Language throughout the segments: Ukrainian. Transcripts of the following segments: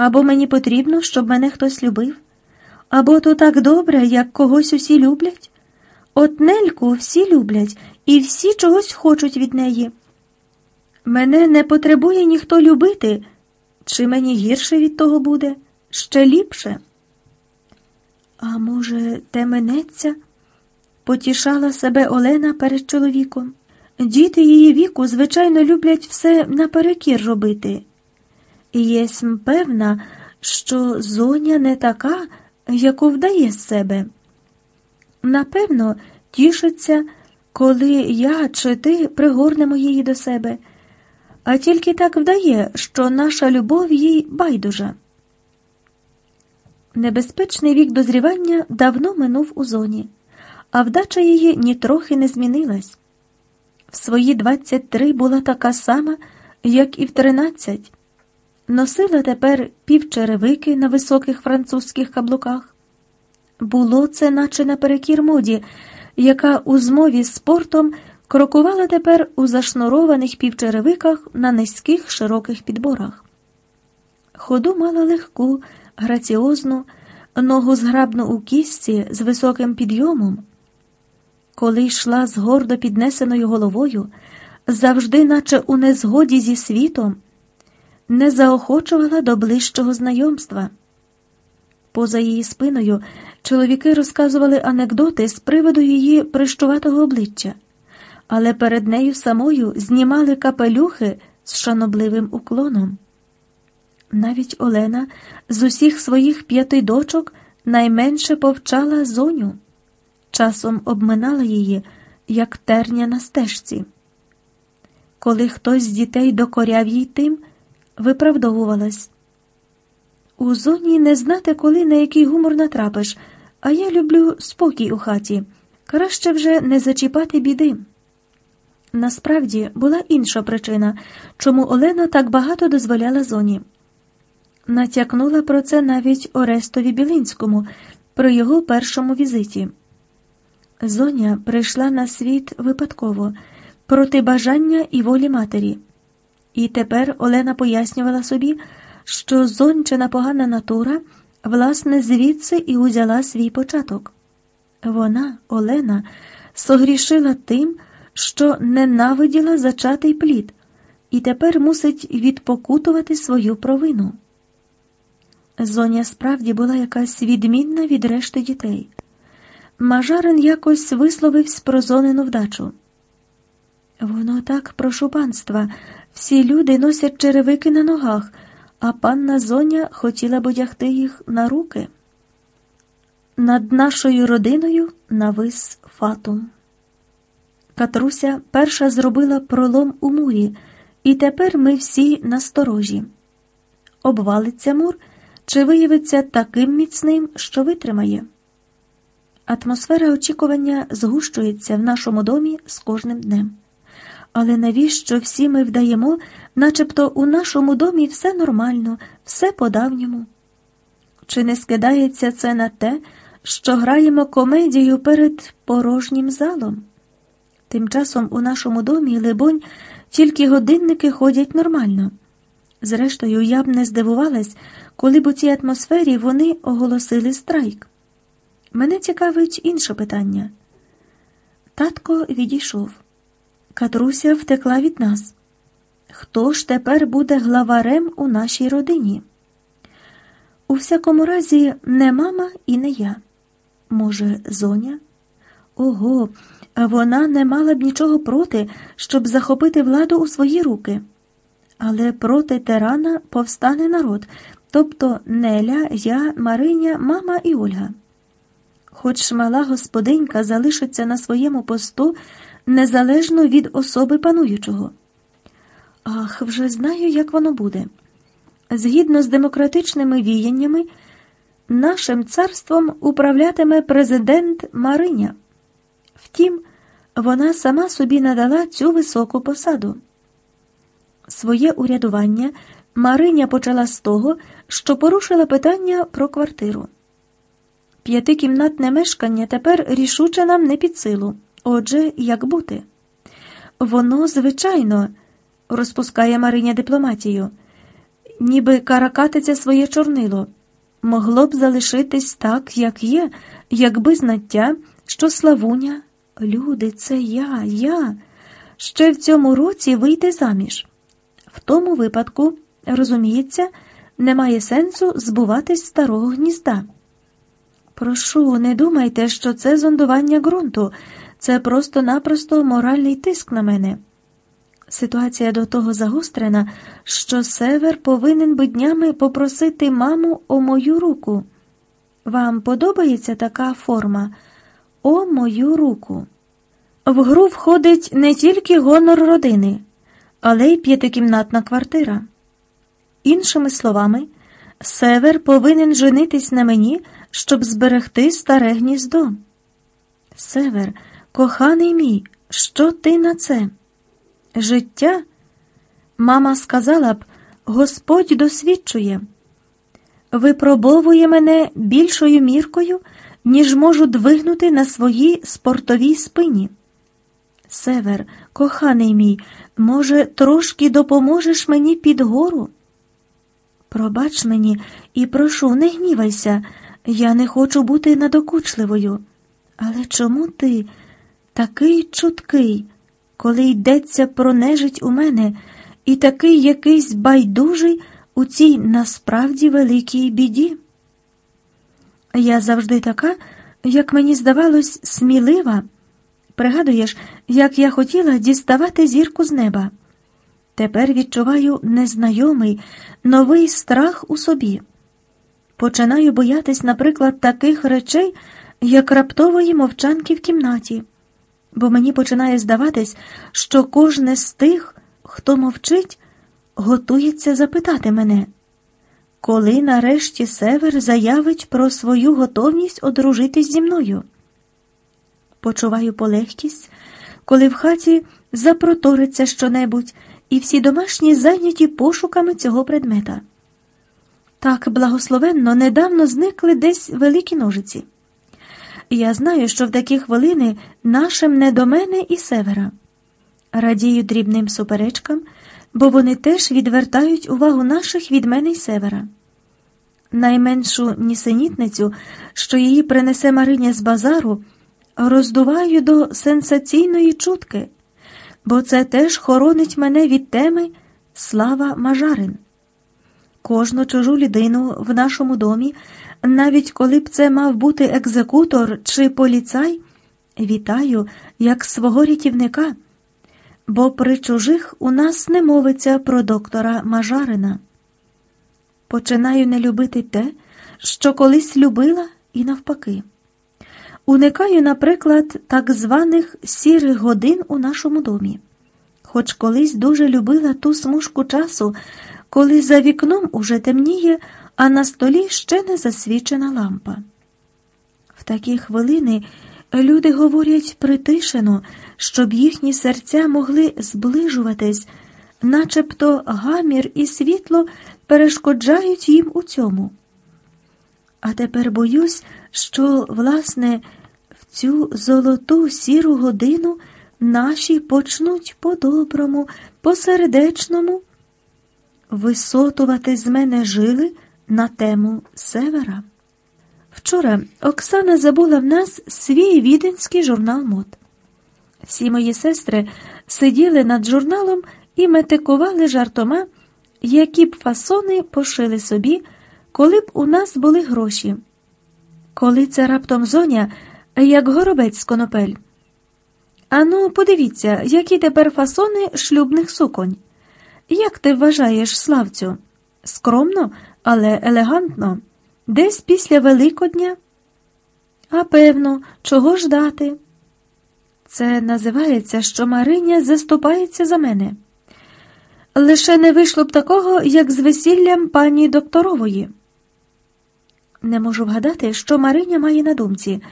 Або мені потрібно, щоб мене хтось любив, або то так добре, як когось усі люблять. От Нельку всі люблять і всі чогось хочуть від неї. Мене не потребує ніхто любити, чи мені гірше від того буде, ще ліпше. А може, те минеться? потішала себе Олена перед чоловіком. Діти її віку, звичайно, люблять все наперекір робити. І єсмь певна, що зоня не така, яку вдає з себе. Напевно, тішиться, коли я чи ти пригорнемо її до себе, а тільки так вдає, що наша любов їй байдужа. Небезпечний вік дозрівання давно минув у зоні, а вдача її нітрохи не змінилась. В свої 23 була така сама, як і в 13. Носила тепер півчеревики на високих французьких каблуках. Було це, наче наперекір моді, яка у змові з спортом крокувала тепер у зашнурованих півчеревиках на низьких широких підборах. Ходу мала легку, граціозну, ногу зграбну у кістці з високим підйомом. Коли йшла з гордо піднесеною головою, завжди, наче у незгоді зі світом, не заохочувала до ближчого знайомства. Поза її спиною чоловіки розказували анекдоти з приводу її прищуватого обличчя, але перед нею самою знімали капелюхи з шанобливим уклоном. Навіть Олена з усіх своїх п'яти дочок найменше повчала зоню, часом обминала її, як терня на стежці. Коли хтось з дітей докоряв їй тим, виправдовувалась. У зоні не знати, коли на який гумор натрапиш, а я люблю спокій у хаті. Краще вже не зачіпати біди. Насправді була інша причина, чому Олена так багато дозволяла зоні. Натякнула про це навіть Орестові Білинському при його першому візиті. Зоня прийшла на світ випадково проти бажання і волі матері. І тепер Олена пояснювала собі, що зончена погана натура, власне, звідси і узяла свій початок. Вона, Олена, согрішила тим, що ненавиділа зачатий плід, і тепер мусить відпокутувати свою провину. Зоня справді була якась відмінна від решти дітей. Мажарин якось висловився про зонину вдачу. Воно так, прошу панства, всі люди носять черевики на ногах, а панна Зоня хотіла б одягти їх на руки. Над нашою родиною навис фатум. Катруся перша зробила пролом у мурі, і тепер ми всі насторожі. Обвалиться мур чи виявиться таким міцним, що витримає. Атмосфера очікування згущується в нашому домі з кожним днем. Але навіщо всі ми вдаємо, начебто у нашому домі все нормально, все по-давньому? Чи не скидається це на те, що граємо комедію перед порожнім залом? Тим часом у нашому домі, либонь, тільки годинники ходять нормально. Зрештою, я б не здивувалась, коли б у цій атмосфері вони оголосили страйк. Мене цікавить інше питання. Татко відійшов. Катруся втекла від нас. Хто ж тепер буде главарем у нашій родині? У всякому разі, не мама і не я. Може, зоня? Ого, вона не мала б нічого проти, щоб захопити владу у свої руки. Але проти тирана повстане народ, тобто Неля, я, Мариня, мама і Ольга. Хоч мала господинька залишиться на своєму посту незалежно від особи пануючого. Ах, вже знаю, як воно буде. Згідно з демократичними віяннями, нашим царством управлятиме президент Мариня. Втім, вона сама собі надала цю високу посаду. Своє урядування Мариня почала з того, що порушила питання про квартиру. П'ятикімнатне мешкання тепер рішуче нам не під силу. Отже, як бути? Воно, звичайно, розпускає Мариня дипломатію. ніби каракатиця своє чорнило, могло б залишитись так, як є, якби знаття, що Славуня, люди, це я, я, ще в цьому році вийде заміж. В тому випадку, розуміється, немає сенсу збуватись старого гнізда. Прошу, не думайте, що це зондування ґрунту, це просто-напросто моральний тиск на мене. Ситуація до того загострена, що север повинен би днями попросити маму о мою руку. Вам подобається така форма о мою руку? В гру входить не тільки гонор родини, але й п'ятикімнатна квартира. Іншими словами, север повинен женитись на мені, щоб зберегти старе гніздо. Север, коханий мій, що ти на це? Життя? Мама сказала б, Господь досвідчує, випробовує мене більшою міркою, ніж можу двигнути на своїй спортовій спині. Север, коханий мій, може, трошки допоможеш мені під гору? Пробач мені і прошу, не гнівайся, я не хочу бути надокучливою. Але чому ти такий чуткий, коли йдеться про нежить у мене, і такий якийсь байдужий у цій насправді великій біді? Я завжди така, як мені здавалось, смілива. Пригадуєш, як я хотіла діставати зірку з неба. Тепер відчуваю незнайомий, новий страх у собі. Починаю боятись, наприклад, таких речей, як раптової мовчанки в кімнаті, бо мені починає здаватись, що кожне з тих, хто мовчить, готується запитати мене, коли нарешті север заявить про свою готовність одружитись зі мною. Почуваю полегкість, коли в хаті запроториться щонебудь, і всі домашні зайняті пошуками цього предмета. Так благословенно недавно зникли десь великі ножиці. Я знаю, що в такі хвилини нашим не до мене і севера. Радію дрібним суперечкам, бо вони теж відвертають увагу наших від мене й севера. Найменшу нісенітницю, що її принесе Мариня з базару, роздуваю до сенсаційної чутки, бо це теж хоронить мене від теми Слава Мажарин. Кожну чужу людину в нашому домі, навіть коли б це мав бути екзекутор чи поліцай, вітаю як свого рятівника, бо при чужих у нас не мовиться про доктора Мажарина. Починаю не любити те, що колись любила, і навпаки. Уникаю, наприклад, так званих сірих годин у нашому домі, хоч колись дуже любила ту смужку часу, коли за вікном уже темніє, а на столі ще не засвічена лампа. В такі хвилини люди говорять притишено, щоб їхні серця могли зближуватись, начебто гамір і світло перешкоджають їм у цьому. А тепер боюсь, що, власне, в цю золоту сіру годину наші почнуть по-доброму, по-сердечному висотувати з мене жили на тему севера. Вчора Оксана забула в нас свій віденський журнал мод. Всі мої сестри сиділи над журналом і метикували жартома, які б фасони пошили собі, коли б у нас були гроші. Коли це раптом зоня, як горобець з конопель. Ану, подивіться, які тепер фасони шлюбних суконь. Як ти вважаєш, Славцю? Скромно, але елегантно, десь після Великодня? А певно, чого ждати? Це називається, що Мариня заступається за мене. Лише не вийшло б такого, як з весіллям пані докторової. Не можу вгадати, що Мариня має на думці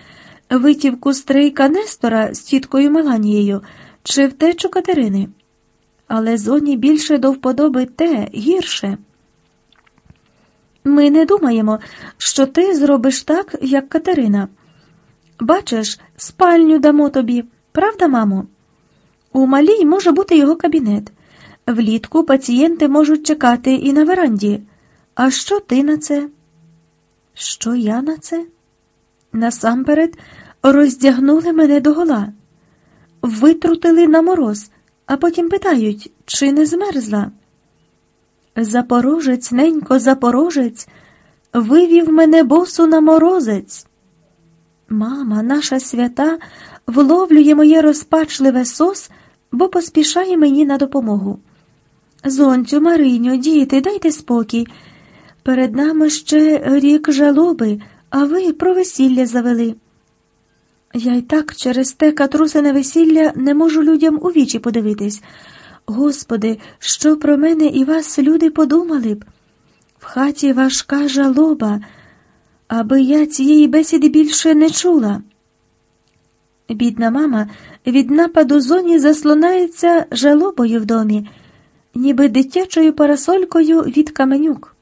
витівку стрийка Нестора з тіткою Меланією чи втечу Катерини але зоні більше до вподоби те гірше. Ми не думаємо, що ти зробиш так, як Катерина. Бачиш, спальню дамо тобі, правда, мамо? У малій може бути його кабінет. Влітку пацієнти можуть чекати і на веранді. А що ти на це? Що я на це? Насамперед роздягнули мене догола, витрутили на мороз, а потім питають, чи не змерзла. Запорожець, ненько, запорожець, вивів мене босу на морозець. Мама, наша свята, вловлює моє розпачливе сос, бо поспішає мені на допомогу. Зонцю, Мариню, діти, дайте спокій. Перед нами ще рік жалоби, а ви про весілля завели. Я й так через те катрусине весілля не можу людям у вічі подивитись. Господи, що про мене і вас люди подумали б? В хаті важка жалоба, аби я цієї бесіди більше не чула. Бідна мама від нападу зоні заслонається жалобою в домі, ніби дитячою парасолькою від каменюк.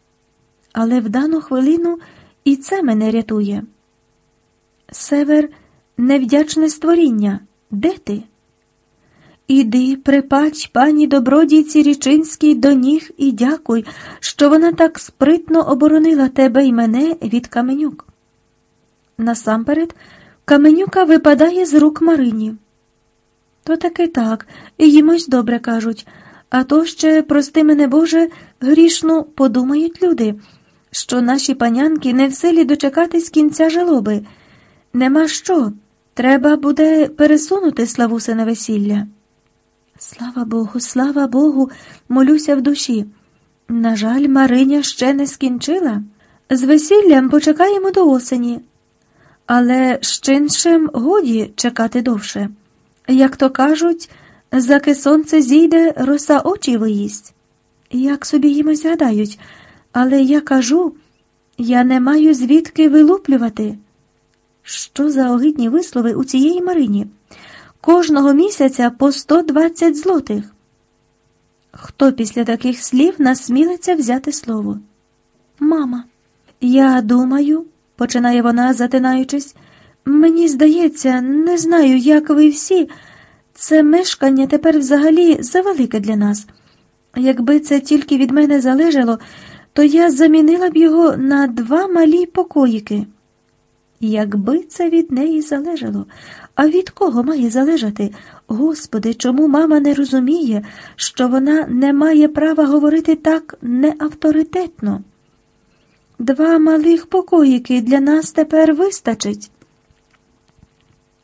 Але в дану хвилину і це мене рятує. Север, невдячне створіння, де ти? Іди, припач пані добродійці Річинській до ніг і дякуй, що вона так спритно оборонила тебе і мене від каменюк. Насамперед, каменюка випадає з рук Марині. То таки так, їмось добре кажуть, а то ще, прости мене, Боже, грішну подумають люди, що наші панянки не в силі дочекатись кінця жалоби. Нема що, треба буде пересунути славусине весілля. Слава Богу, слава Богу, молюся в душі. На жаль, Мариня ще не скінчила. З весіллям почекаємо до осені, але з чиншим годі чекати довше. Як то кажуть, заки сонце зійде, роса очі виїсть. Як собі їм згадають, але я кажу, я не маю звідки вилуплювати. Що за огидні вислови у цієї Марині? Кожного місяця по 120 злотих. Хто після таких слів насмілиться взяти слово? Мама, я думаю, починає вона, затинаючись, мені здається, не знаю, як ви всі. Це мешкання тепер взагалі завелике для нас. Якби це тільки від мене залежало, то я замінила б його на два малі покоїки. Якби це від неї залежало, а від кого має залежати? Господи, чому мама не розуміє, що вона не має права говорити так неавторитетно? Два малих покоїки для нас тепер вистачить.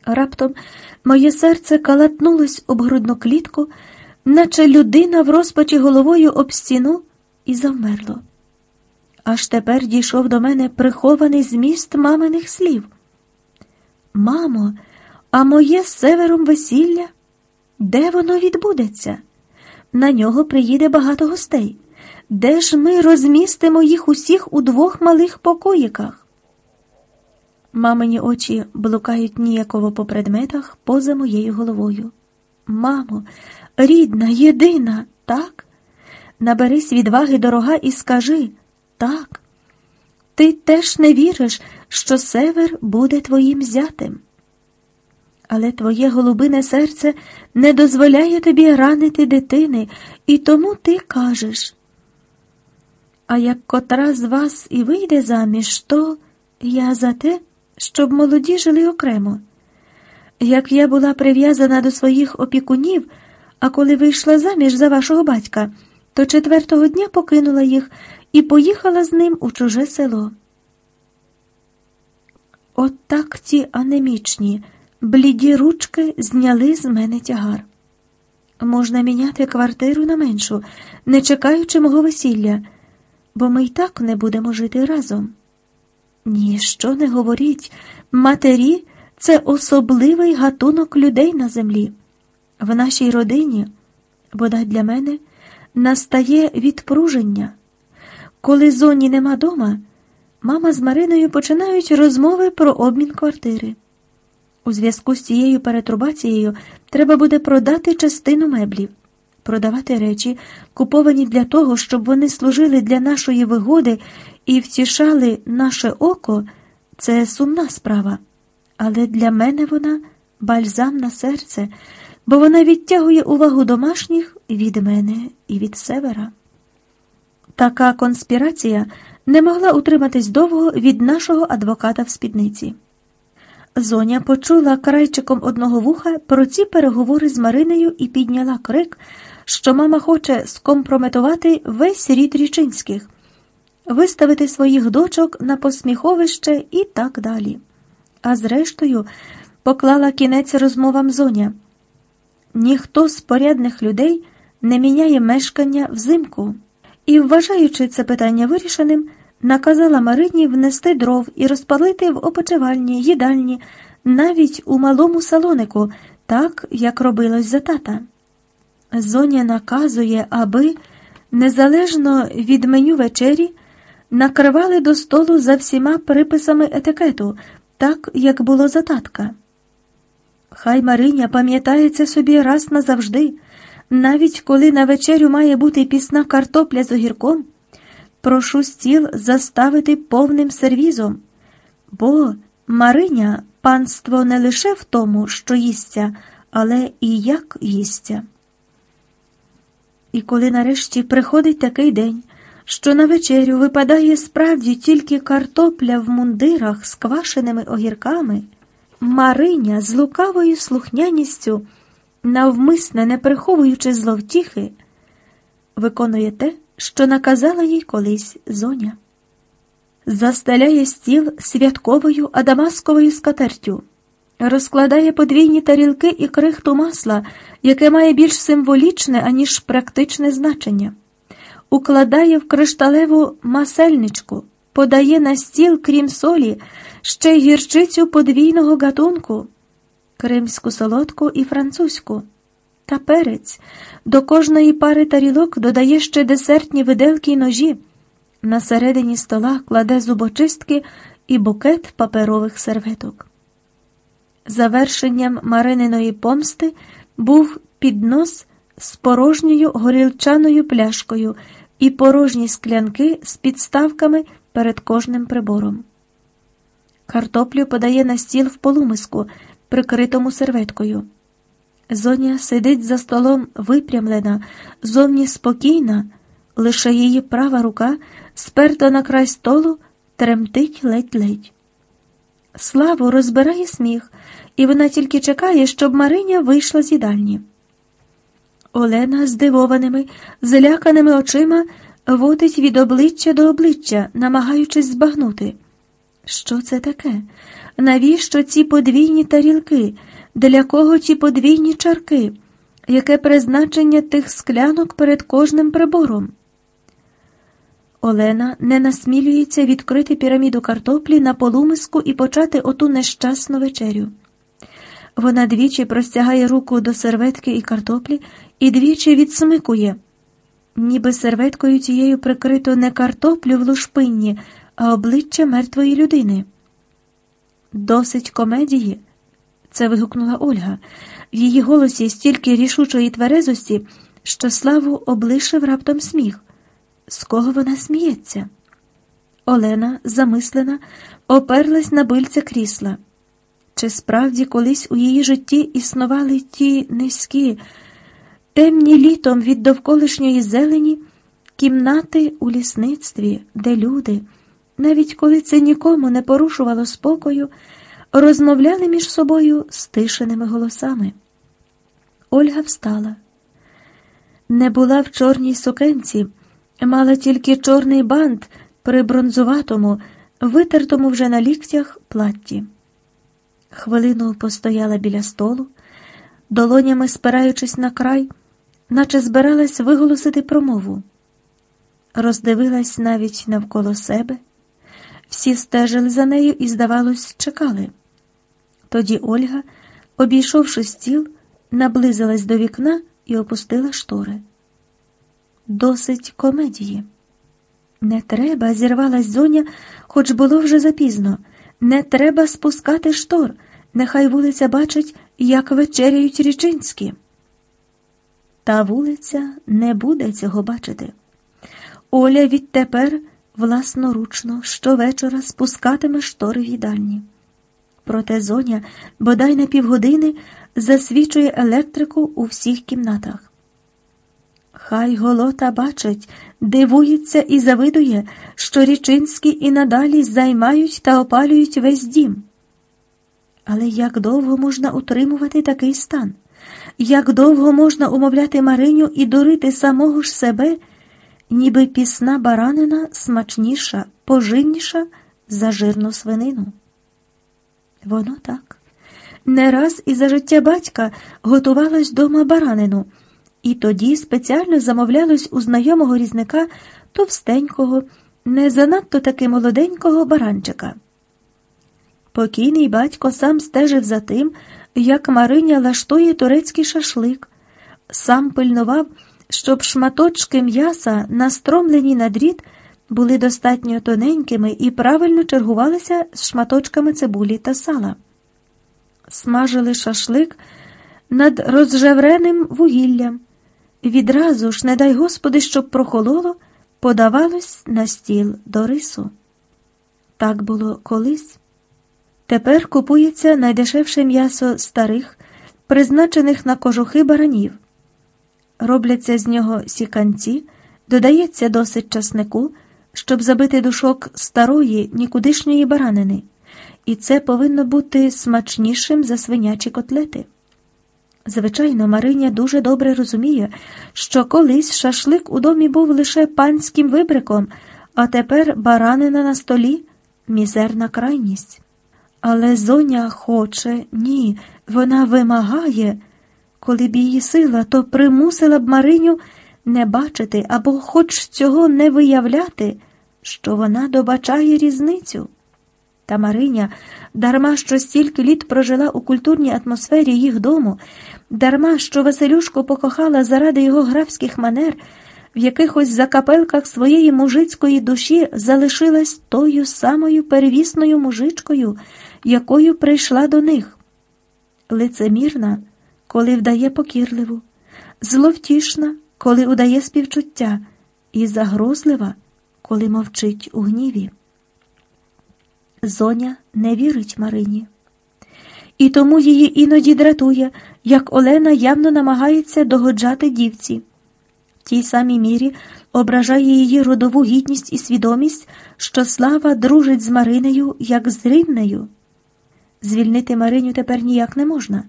Раптом моє серце калатнулось об грудну клітку, наче людина в розпачі головою об стіну, і завмерло. Аж тепер дійшов до мене прихований зміст маминих слів. Мамо, а моє з севером весілля? Де воно відбудеться? На нього приїде багато гостей. Де ж ми розмістимо їх усіх у двох малих покоїках? Мамині очі блукають ніяково по предметах поза моєю головою. Мамо, рідна, єдина, так? Наберись відваги дорога і скажи так. Ти теж не віриш, що север буде твоїм зятем. Але твоє голубине серце не дозволяє тобі ранити дитини, і тому ти кажеш. А як котра з вас і вийде заміж, то я за те, щоб молоді жили окремо. Як я була прив'язана до своїх опікунів, а коли вийшла заміж за вашого батька, то четвертого дня покинула їх і поїхала з ним у чуже село. От так ті анемічні, бліді ручки зняли з мене тягар. Можна міняти квартиру на меншу, не чекаючи мого весілля, бо ми й так не будемо жити разом. Ні, що не говоріть, матері це особливий гатунок людей на землі. В нашій родині, бодай для мене, настає відпруження. Коли зоні нема дома, мама з Мариною починають розмови про обмін квартири. У зв'язку з цією перетрубацією треба буде продати частину меблів, продавати речі, куповані для того, щоб вони служили для нашої вигоди і втішали наше око, це сумна справа. Але для мене вона бальзам на серце, бо вона відтягує увагу домашніх від мене і від севера. Така конспірація не могла утриматись довго від нашого адвоката в спідниці. Зоня почула крайчиком одного вуха про ці переговори з Маринею і підняла крик, що мама хоче скомпрометувати весь рід річинських, виставити своїх дочок на посміховище і так далі. А зрештою, поклала кінець розмовам зоня. Ніхто з порядних людей не міняє мешкання взимку. І, вважаючи це питання вирішеним, наказала Марині внести дров і розпалити в опочивальні, їдальні, навіть у малому салонику, так, як робилось за тата. Зоня наказує, аби, незалежно від меню вечері, накривали до столу за всіма приписами етикету, так, як було за татка. Хай Мариня пам'ятається собі раз назавжди, навіть коли на вечерю має бути пісна картопля з огірком, прошу стіл заставити повним сервізом, бо Мариня панство не лише в тому, що їсться, але і як їсться. І коли нарешті приходить такий день, що на вечерю випадає справді тільки картопля в мундирах з квашеними огірками, Мариня з лукавою слухняністю, навмисне не приховуючи зловтіхи, виконує те, що наказала їй колись зоня. Застеляє стіл святковою адамасковою скатертю, розкладає подвійні тарілки і крихту масла, яке має більш символічне, аніж практичне значення, укладає в кришталеву масельничку, подає на стіл, крім солі, ще гірчицю подвійного гатунку, кримську солодку і французьку. Та перець до кожної пари тарілок додає ще десертні виделки й ножі. На середині стола кладе зубочистки і букет паперових серветок. Завершенням Марининої помсти був піднос з порожньою горілчаною пляшкою і порожні склянки з підставками перед кожним прибором. Картоплю подає на стіл в полумиску, прикритому серветкою. Зоня сидить за столом випрямлена, зовні спокійна, лише її права рука, сперта на край столу, тремтить ледь-ледь. Славу розбирає сміх, і вона тільки чекає, щоб Мариня вийшла з їдальні. Олена здивованими, зляканими очима водить від обличчя до обличчя, намагаючись збагнути. Що це таке? Навіщо ці подвійні тарілки? Для кого ті подвійні чарки? Яке призначення тих склянок перед кожним прибором? Олена не насмілюється відкрити піраміду картоплі на полумиску і почати оту нещасну вечерю. Вона двічі простягає руку до серветки і картоплі і двічі відсмикує, ніби серветкою тією прикрито не картоплю в лушпинні, а обличчя мертвої людини. Досить комедії, це вигукнула Ольга. В її голосі стільки рішучої тверезості, що славу облишив раптом сміх. З кого вона сміється? Олена, замислена, оперлась на бильце крісла. Чи справді колись у її житті існували ті низькі, темні літом від довколишньої зелені кімнати у лісництві, де люди, навіть коли це нікому не порушувало спокою, розмовляли між собою стишеними голосами. Ольга встала. Не була в чорній сукенці, мала тільки чорний бант при бронзуватому, витертому вже на ліктях платті. Хвилину постояла біля столу, долонями спираючись на край, наче збиралась виголосити промову. Роздивилась навіть навколо себе. Всі стежили за нею і, здавалось, чекали. Тоді Ольга, обійшовши стіл, наблизилась до вікна і опустила штори. Досить комедії. Не треба, зірвалась зоня, хоч було вже запізно. Не треба спускати штор. Нехай вулиця бачить, як вечеряють річинські. Та вулиця не буде цього бачити. Оля відтепер власноручно щовечора спускатиме штори в їдальні. Проте зоня бодай на півгодини засвічує електрику у всіх кімнатах. Хай голота бачить, дивується і завидує, що річинські і надалі займають та опалюють весь дім. Але як довго можна утримувати такий стан? Як довго можна умовляти Мариню і дурити самого ж себе, ніби пісна баранина смачніша, поживніша за жирну свинину? Воно так. Не раз і за життя батька готувалось дома баранину, і тоді спеціально замовлялось у знайомого різника товстенького, не занадто таки молоденького баранчика. Покійний батько сам стежив за тим, як Мариня лаштує турецький шашлик, сам пильнував, щоб шматочки м'яса, настромлені на дріт, були достатньо тоненькими і правильно чергувалися з шматочками цибулі та сала. Смажили шашлик над розжевреним вугіллям. Відразу ж, не дай Господи, щоб прохололо, подавалось на стіл до рису. Так було колись. Тепер купується найдешевше м'ясо старих, призначених на кожухи баранів. Робляться з нього сіканці, додається досить часнику, щоб забити душок старої, нікудишньої баранини, і це повинно бути смачнішим за свинячі котлети. Звичайно, Мариня дуже добре розуміє, що колись шашлик у домі був лише панським вибриком, а тепер баранина на столі мізерна крайність. Але зоня хоче, ні, вона вимагає. Коли б її сила, то примусила б Мариню не бачити або хоч цього не виявляти, що вона добачає різницю. Та Мариня, дарма що стільки літ прожила у культурній атмосфері їх дому, дарма що Василюшку покохала заради його графських манер, в якихось закапелках своєї мужицької душі залишилась тою самою перевісною мужичкою, якою прийшла до них. Лицемірна, коли вдає покірливу, зловтішна, коли удає співчуття, і загрозлива, коли мовчить у гніві. Зоня не вірить Марині. І тому її іноді дратує, як Олена явно намагається догоджати дівці. В тій самій мірі ображає її родову гідність і свідомість, що слава дружить з Маринею, як з рівнею. Звільнити Мариню тепер ніяк не можна,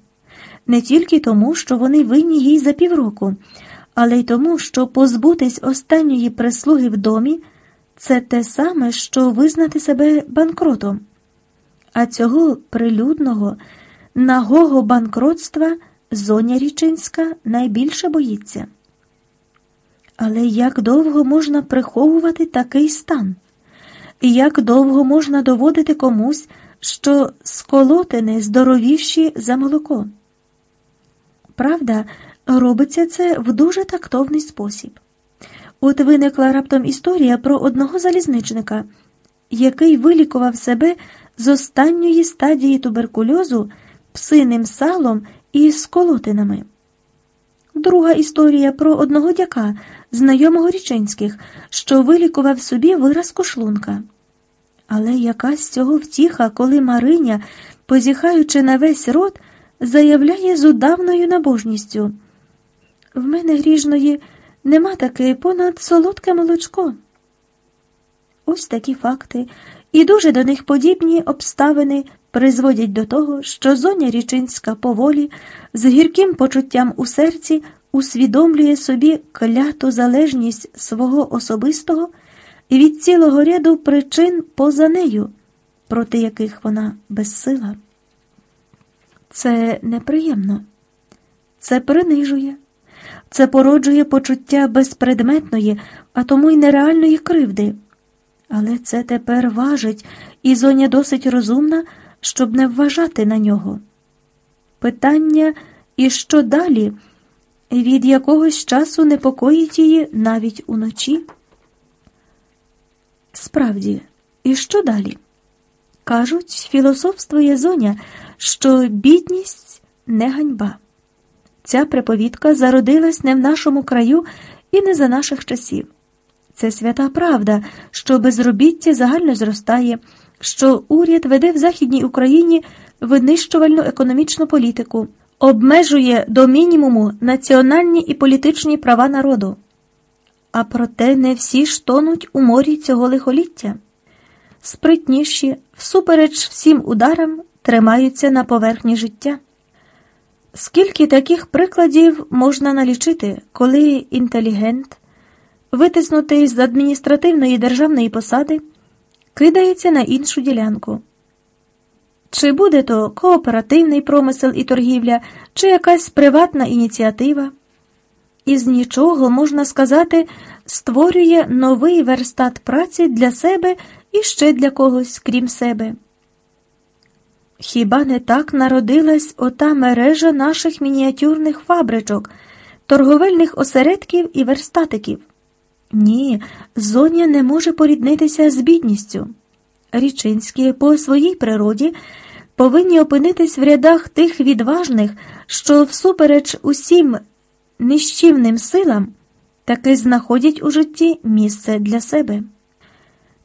не тільки тому, що вони винні їй за півроку, але й тому, що позбутись останньої прислуги в домі це те саме, що визнати себе банкротом. А цього прилюдного, нагого банкротства зоня Річинська найбільше боїться. Але як довго можна приховувати такий стан? Як довго можна доводити комусь, що сколотини здоровіші за молоко? Правда, робиться це в дуже тактовний спосіб. От виникла раптом історія про одного залізничника, який вилікував себе з останньої стадії туберкульозу псиним салом і сколотинами. Друга історія про одного дяка, знайомого річинських, що вилікував собі виразку шлунка. Але якась цього втіха, коли Мариня, позіхаючи на весь рот, заявляє з удавною набожністю. В мене гріжної нема таки понад солодке молочко. Ось такі факти, і дуже до них подібні обставини призводять до того, що зоня Річинська поволі, з гірким почуттям у серці, усвідомлює собі кляту залежність свого особистого і від цілого ряду причин поза нею, проти яких вона безсила. Це неприємно, це принижує, це породжує почуття безпредметної, а тому й нереальної кривди. Але це тепер важить, і зоня досить розумна, щоб не вважати на нього. Питання, і що далі, від якогось часу непокоїть її навіть уночі. Справді, і що далі? Кажуть, філософствує зоня, що бідність не ганьба. Ця приповідка зародилась не в нашому краю і не за наших часів. Це свята правда, що безробіття загально зростає, що уряд веде в Західній Україні винищувальну економічну політику, обмежує до мінімуму національні і політичні права народу. а проте не всі ж тонуть у морі цього лихоліття. Спритніші, всупереч всім ударам, тримаються на поверхні життя. Скільки таких прикладів можна налічити, коли інтелігент, витиснутий з адміністративної державної посади, кидається на іншу ділянку? Чи буде то кооперативний промисел і торгівля, чи якась приватна ініціатива? Із нічого, можна сказати, створює новий верстат праці для себе і ще для когось, крім себе. Хіба не так народилась ота мережа наших мініатюрних фабричок, торговельних осередків і верстатиків? Ні, зоня не може поріднитися з бідністю. Річинські по своїй природі повинні опинитись в рядах тих відважних, що всупереч усім нищівним силам таки знаходять у житті місце для себе.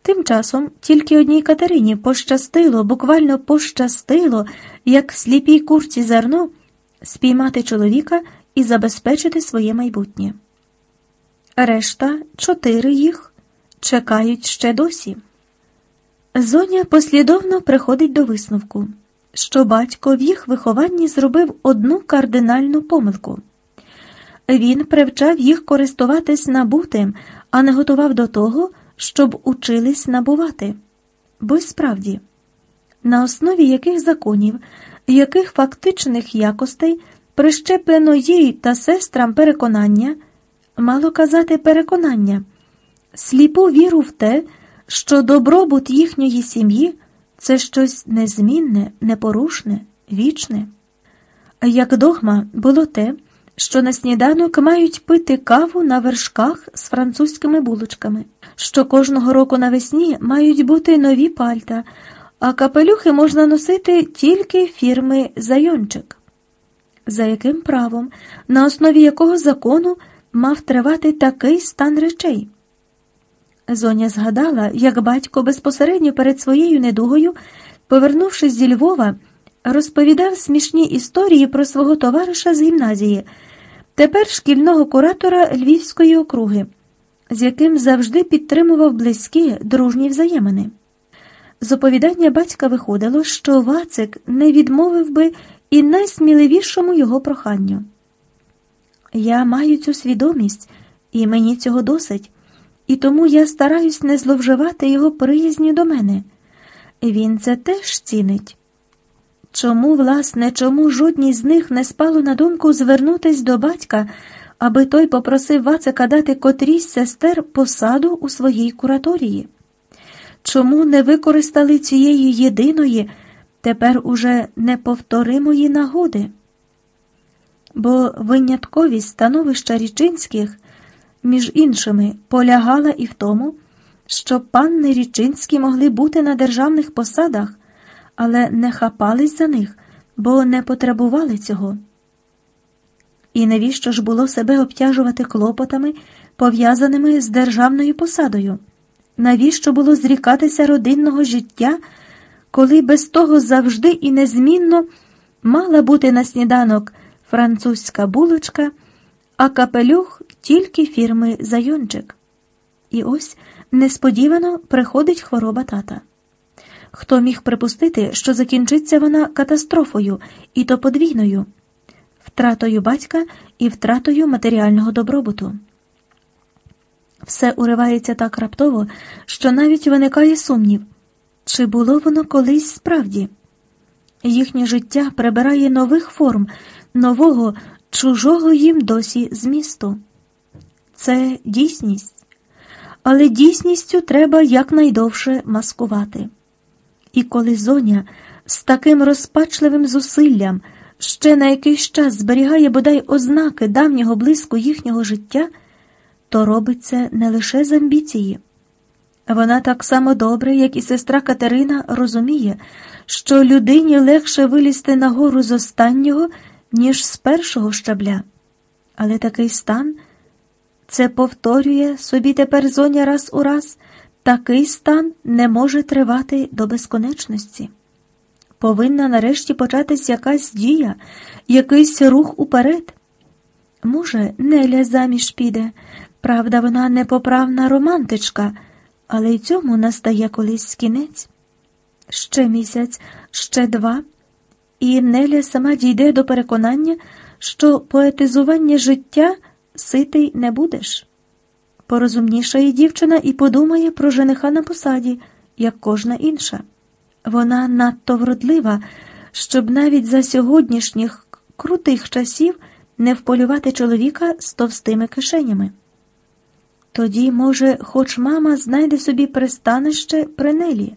Тим часом тільки одній Катерині пощастило, буквально пощастило, як сліпій курці зерно, спіймати чоловіка і забезпечити своє майбутнє. Решта, чотири їх, чекають ще досі. Зоня послідовно приходить до висновку, що батько в їх вихованні зробив одну кардинальну помилку. Він привчав їх користуватись набутим, а не готував до того, щоб учились набувати. Бо й справді, на основі яких законів, яких фактичних якостей прищеплено їй та сестрам переконання, мало казати переконання, сліпу віру в те, що добробут їхньої сім'ї це щось незмінне, непорушне, вічне. Як догма було те, що на сніданок мають пити каву на вершках з французькими булочками, що кожного року навесні мають бути нові пальта, а капелюхи можна носити тільки фірми Зайончик. За яким правом, на основі якого закону мав тривати такий стан речей? Зоня згадала, як батько безпосередньо перед своєю недугою, повернувшись зі Львова, розповідав смішні історії про свого товариша з гімназії тепер шкільного куратора Львівської округи, з яким завжди підтримував близькі дружні взаємини. З оповідання батька виходило, що Вацик не відмовив би і найсміливішому його проханню. Я маю цю свідомість, і мені цього досить, і тому я стараюсь не зловживати його приязню до мене. Він це теж цінить. Чому, власне, чому жодній з них не спало на думку звернутись до батька, аби той попросив Вацика дати котрійсь сестер посаду у своїй кураторії? Чому не використали цієї єдиної, тепер уже неповторимої нагоди? Бо винятковість становища річинських, між іншими, полягала і в тому, що панни річинські могли бути на державних посадах але не хапались за них, бо не потребували цього. І навіщо ж було себе обтяжувати клопотами, пов'язаними з державною посадою? Навіщо було зрікатися родинного життя, коли без того завжди і незмінно мала бути на сніданок французька булочка, а капелюх тільки фірми Зайончик? І ось несподівано приходить хвороба тата. Хто міг припустити, що закінчиться вона катастрофою, і то подвійною, втратою батька і втратою матеріального добробуту? Все уривається так раптово, що навіть виникає сумнів, чи було воно колись справді? Їхнє життя прибирає нових форм, нового, чужого їм досі змісту. Це дійсність, але дійсністю треба якнайдовше маскувати. І коли зоня з таким розпачливим зусиллям ще на якийсь час зберігає бодай ознаки давнього блиску їхнього життя, то робить це не лише з амбіції. Вона так само добре, як і сестра Катерина, розуміє, що людині легше вилізти нагору з останнього, ніж з першого щабля. Але такий стан це повторює собі тепер зоня раз у раз. Такий стан не може тривати до безконечності. Повинна нарешті початись якась дія, якийсь рух уперед. Може, Неля заміж піде, Правда, вона непоправна романтичка, але й цьому настає колись кінець. Ще місяць, ще два, і Неля сама дійде до переконання, що поетизування життя ситий не будеш. Порозумнішає дівчина і подумає про жениха на посаді, як кожна інша. Вона надто вродлива, щоб навіть за сьогоднішніх крутих часів не вполювати чоловіка з товстими кишенями. Тоді, може, хоч мама знайде собі пристанище при Нелі.